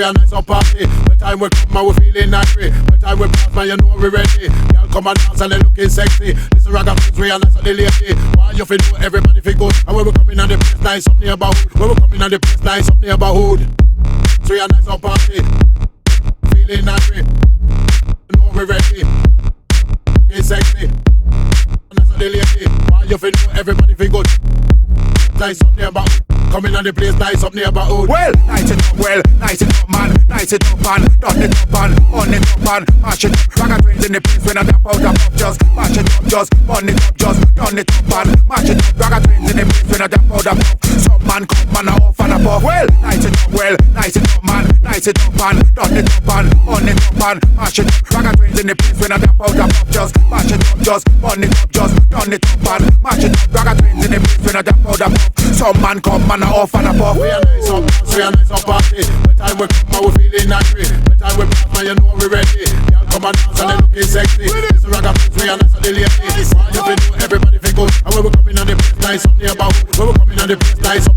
We a nice up party. When time we come and we feeling angry. When time we pass, man, you know we ready. Y'all come and dance and they looking sexy. This is ragamuffins, we a nice and the lady. Why you feel everybody feel good? And when we coming on the place, nice up neighborhood. When we coming on the place, nice up neighborhood. So we a nice up party. Feeling angry. You know we ready. Get sexy. Why you feel know everybody feel good? Nice up neighborhood. Coming on the place, nice up neighborhood. Well, nice it up, well, nice it up, man. Nice it up, and done it up, and on it up, and mash it up. Ragga twins in the place when I tap out the pop, just mash it up, just on it up, just done it up, and mash it up. Ragga twins in the place when I tap out the pop. Some man come a off and a. Well, nice it up, well, nice it up, man. Nice it up, and done it up, and on it up, and mash it up. Ragga twins in the place when I tap out the pop, just mash it up, just on it up, just done it up, and mash it up. Ragga twins in the place when I tap out the pop. Some man come and a off and a puff. We a nice up, we a nice up party. When time we come and we feeling angry. When time we pass, man, you know we ready. Y'all come and dance and they looking sexy. It's a ragamuffin, we a nice and lady. Why you feel everybody feel good? And when we coming on the place, nice up neighborhood. When we coming on the place, nice up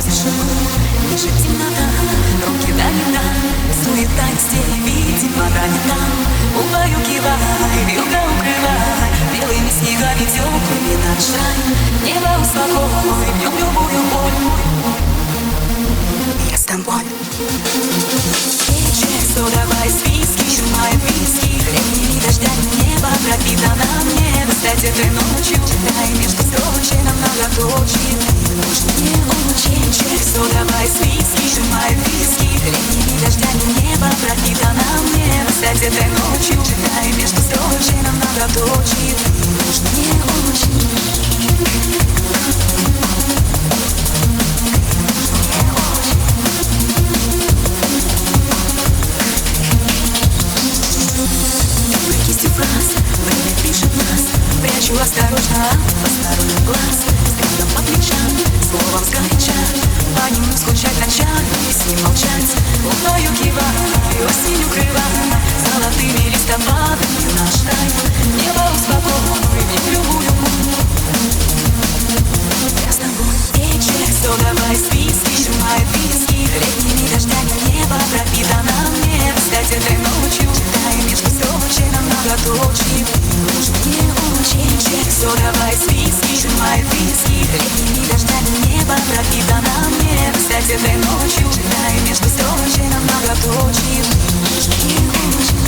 тишину Лежит темнота, руки да да Суета стиль, видит вода не там Убаюкивай, вилка укрывай Белыми снегами теплыми шрай Небо успокой, в нем любую боль Я с тобой. Вечер, содовой виски, сжимает виски Времени дождя небо пропитано мне. Кстати, этой ночью читай между строчек Намного точек Нужно мне очень Вечер, содовой виски, сжимает виски Времени дождя небо пропитано мне. Кстати, этой ночью читай между строчек Намного точек Нужно мне очень Кистью фраз, время пишет нас. Прячу осторожно от посторонних глаз. Взглядом по плечам, словом сгоряча По нему скучать ночами и с ним молчать Луною киваю, осень укрываю Золотыми листопадами наш рай. Небо успокой, в любую я с тобой вечер, содовой списки Сжимает виски, летними дождями Небо пропитано мне Обязательной ночью Тайны, что все вообще намного толще Нужные очи Чек, содовай, свиски, сжимай виски. Летними дождями небо пропитано на мне Обязательной ночью Тайны, что все вообще намного толще Нужные очи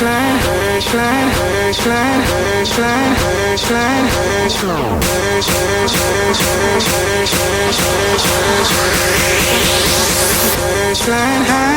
Flying high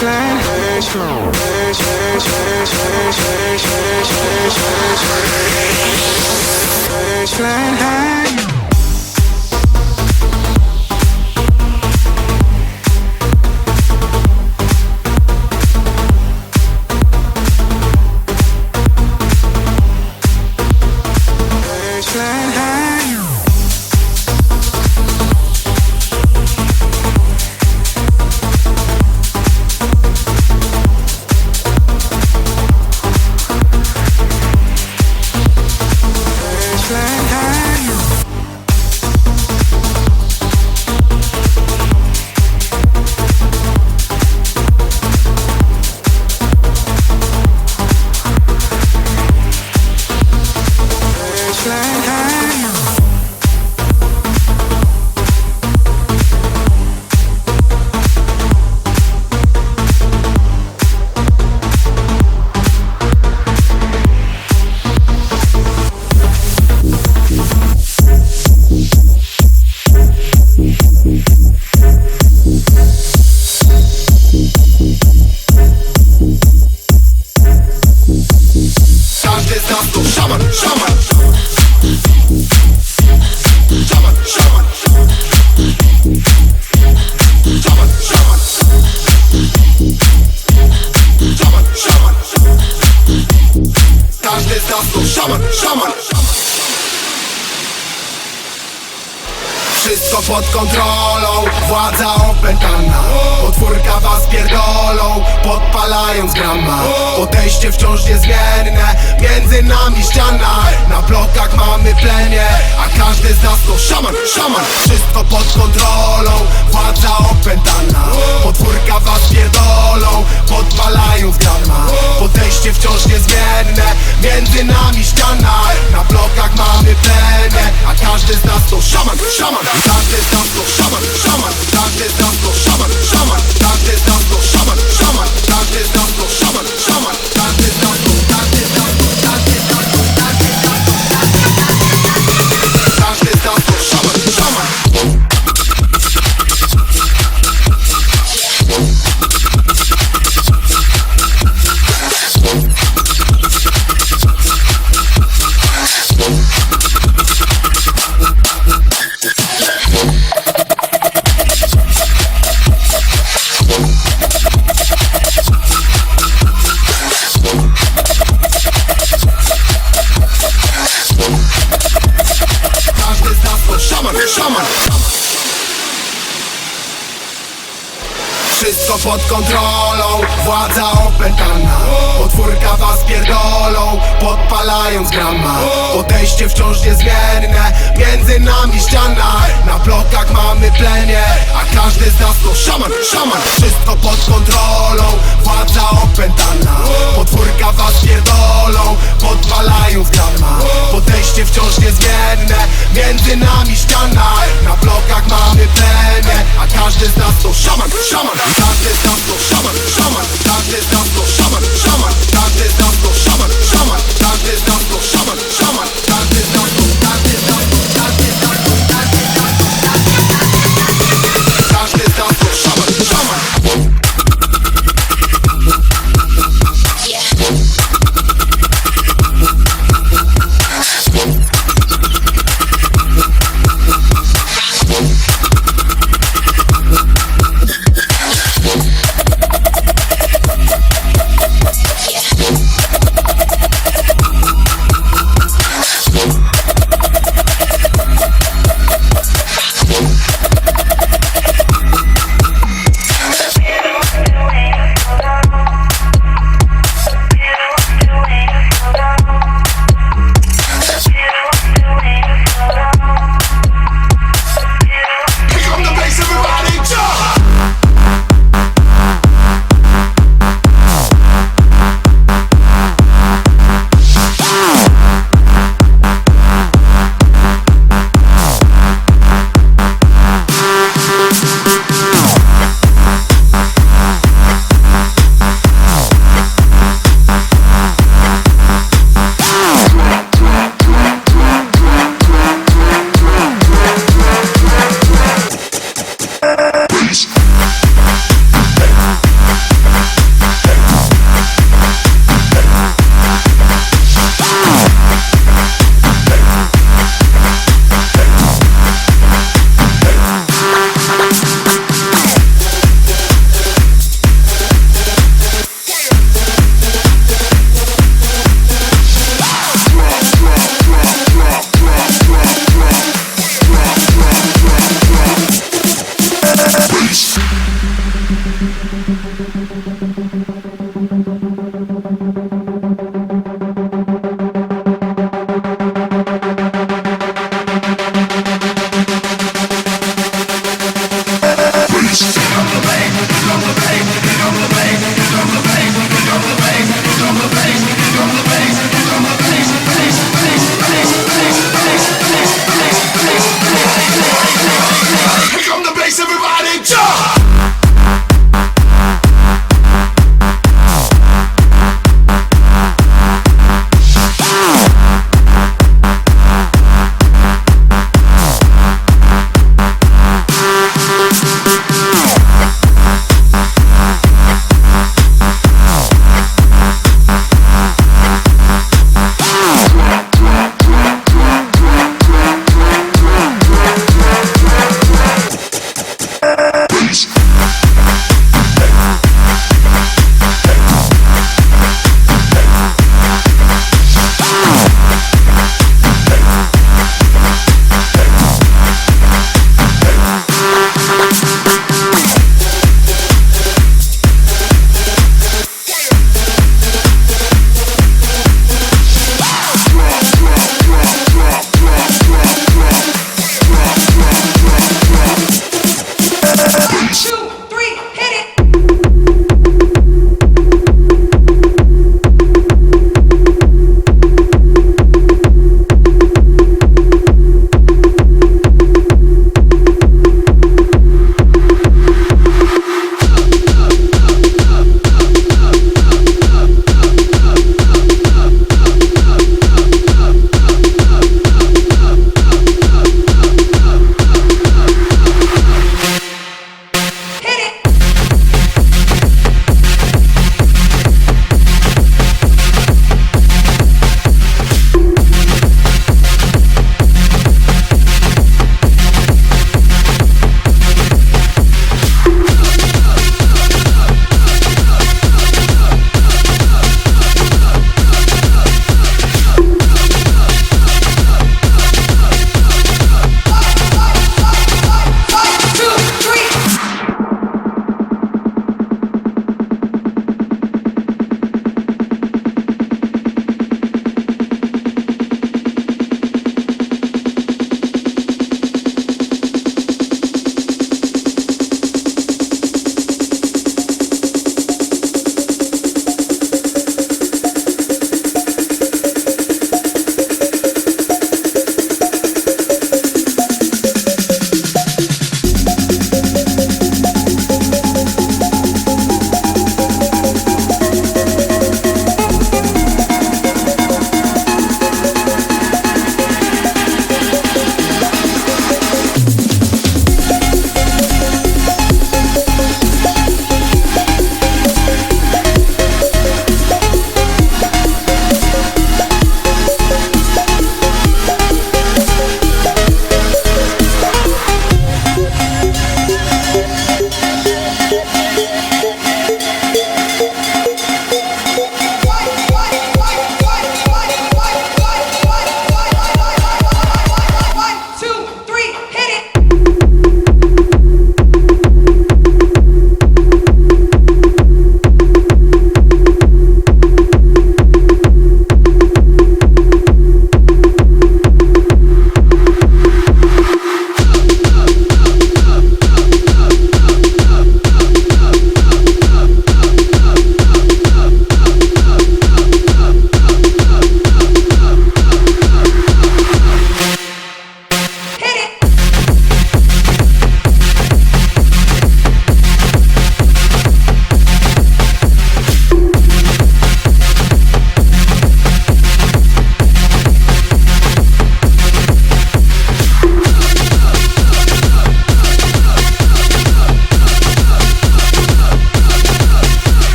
baseline. Baseline high. Pod kontrolą, podpalając grama Podejście wciąż niezmienne, między nami ściana. Na blokach mamy plemię, a każdy z nas to szaman, szaman. Wszystko pod kontrolą, władza opętana. Potwórka was pierdolą, podpalając grama Podejście wciąż niezmienne, między nami ściana. Na blokach mamy plemię, a każdy z nas to szaman, szaman. Każdy z nas to szaman, szaman. Każdy z nas to szaman, szaman. Każdy z nas to szaman, szaman Każdy z nas to szaman, szaman pod kontrolą, władza opętana. Potwórka was pierdolą, podpalając grama Podejście wciąż niezmienne, między nami ściana. Na blokach mamy plemię, a każdy z nas to szaman, szaman. Wszystko pod kontrolą, władza opętana. Potwórka was pierdolą, podpalając grama Podejście wciąż niezmienne, między nami ściana. Na blokach mamy plemię, a każdy z nas to szaman, szaman. Każdy z nas to szaman, szaman. Każdy z nas to szaman, szaman. Każdy z nas to szaman, szaman. Każdy This is not your shaman, shaman.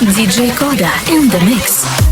DJ Koda in the mix.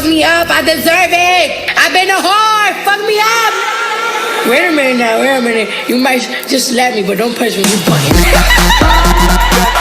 Fuck me up. I deserve it. I've been a whore. Fuck me up. Wait a minute now. Wait a minute. You might just slap me, but don't punch me. You fucking.